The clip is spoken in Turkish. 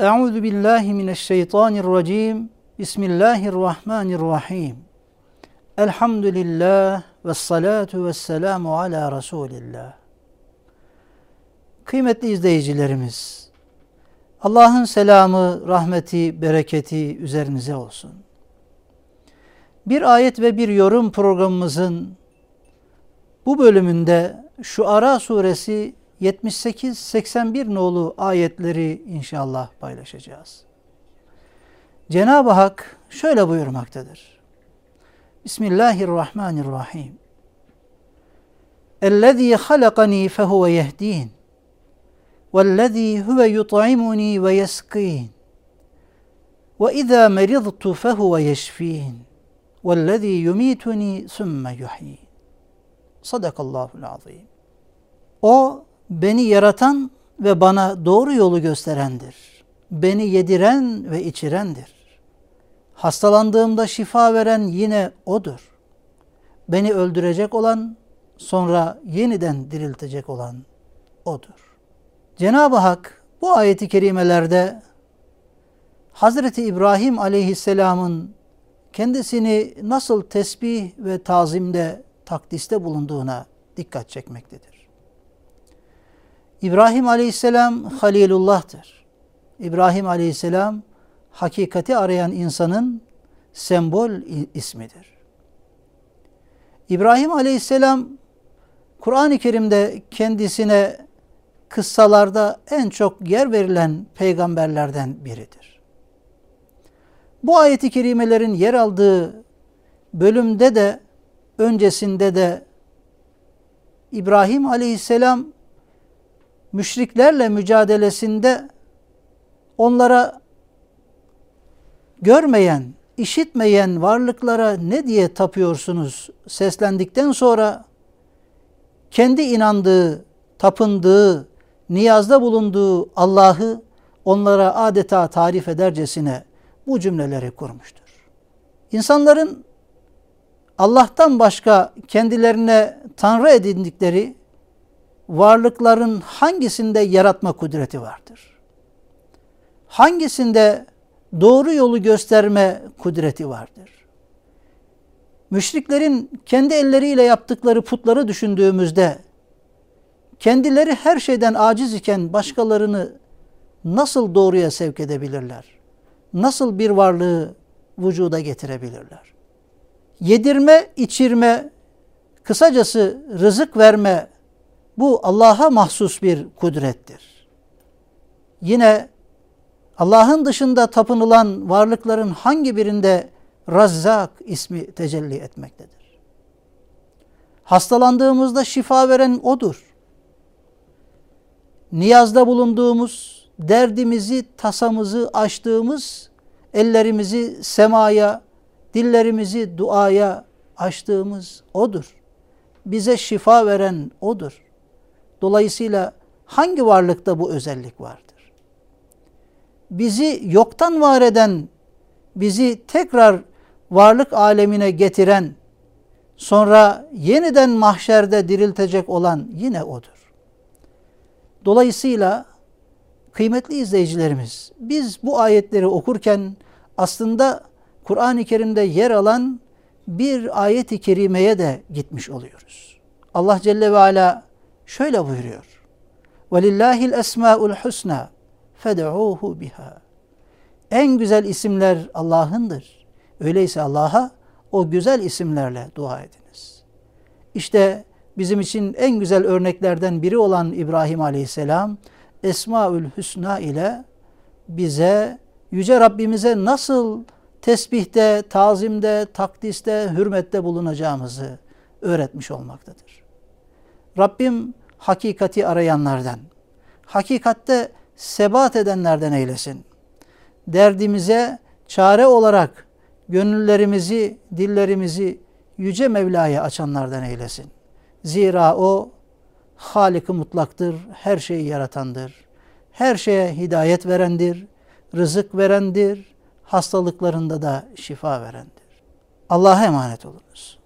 Euzu billahi mineşşeytanirracim. Bismillahirrahmanirrahim. Elhamdülillah ve salatu ve selamu ala Resulillah. Kıymetli izleyicilerimiz, Allah'ın selamı, rahmeti, bereketi üzerinize olsun. Bir ayet ve bir yorum programımızın bu bölümünde şu Ara suresi 78-81 nolu ayetleri inşallah paylaşacağız. Cenab-ı Hak şöyle buyurmaktadır. Bismillahirrahmanirrahim. اَلَّذ۪ي خَلَقَن۪ي فَهُوَ يَهْد۪ينَ وَالَّذ۪ي هُوَ يُطْعِمُن۪ي وَيَسْق۪ينَ وَاِذَا مَرِضْتُ فَهُوَ يَشْف۪ينَ وَالَّذ۪ي يُم۪يتُن۪ي ثُمَّ يُح۪ينَ Sadakallahul azim. O beni yaratan ve bana doğru yolu gösterendir. Beni yediren ve içirendir. Hastalandığımda şifa veren yine O'dur. Beni öldürecek olan, sonra yeniden diriltecek olan O'dur. Cenab-ı Hak bu ayeti kerimelerde Hazreti İbrahim aleyhisselamın kendisini nasıl tesbih ve tazimde, takdiste bulunduğuna dikkat çekmektedir. İbrahim aleyhisselam Halilullah'tır. İbrahim aleyhisselam hakikati arayan insanın sembol ismidir. İbrahim aleyhisselam Kur'an-ı Kerim'de kendisine kıssalarda en çok yer verilen peygamberlerden biridir. Bu ayeti kerimelerin yer aldığı bölümde de öncesinde de İbrahim aleyhisselam müşriklerle mücadelesinde onlara görmeyen, işitmeyen varlıklara ne diye tapıyorsunuz seslendikten sonra kendi inandığı, tapındığı, niyazda bulunduğu Allah'ı onlara adeta tarif edercesine bu cümleleri kurmuştur. İnsanların Allah'tan başka kendilerine tanrı edindikleri varlıkların hangisinde yaratma kudreti vardır? Hangisinde doğru yolu gösterme kudreti vardır? Müşriklerin kendi elleriyle yaptıkları putları düşündüğümüzde kendileri her şeyden aciz iken başkalarını nasıl doğruya sevk edebilirler? Nasıl bir varlığı vücuda getirebilirler? Yedirme, içirme, kısacası rızık verme bu Allah'a mahsus bir kudrettir. Yine Allah'ın dışında tapınılan varlıkların hangi birinde Razzak ismi tecelli etmektedir. Hastalandığımızda şifa veren O'dur. Niyazda bulunduğumuz, derdimizi, tasamızı açtığımız, ellerimizi semaya, dillerimizi duaya açtığımız O'dur. Bize şifa veren O'dur. Dolayısıyla hangi varlıkta bu özellik vardır? Bizi yoktan var eden, bizi tekrar varlık alemine getiren, sonra yeniden mahşerde diriltecek olan yine O'dur. Dolayısıyla kıymetli izleyicilerimiz, biz bu ayetleri okurken aslında Kur'an-ı Kerim'de yer alan bir ayet-i kerimeye de gitmiş oluyoruz. Allah Celle ve Ala şöyle buyuruyor. وَلِلَّهِ الْاَسْمَاءُ الْحُسْنَى فَدَعُوهُ بِهَا En güzel isimler Allah'ındır. Öyleyse Allah'a o güzel isimlerle dua ediniz. İşte bizim için en güzel örneklerden biri olan İbrahim Aleyhisselam Esmaül Hüsna ile bize yüce Rabbimize nasıl tesbihte, tazimde, takdiste, hürmette bulunacağımızı öğretmiş olmaktadır. Rabbim hakikati arayanlardan, hakikatte sebat edenlerden eylesin. Derdimize çare olarak gönüllerimizi, dillerimizi yüce Mevla'ya açanlardan eylesin. Zira o Halik-i mutlaktır, her şeyi yaratandır. Her şeye hidayet verendir, rızık verendir, hastalıklarında da şifa verendir. Allah'a emanet olunuz.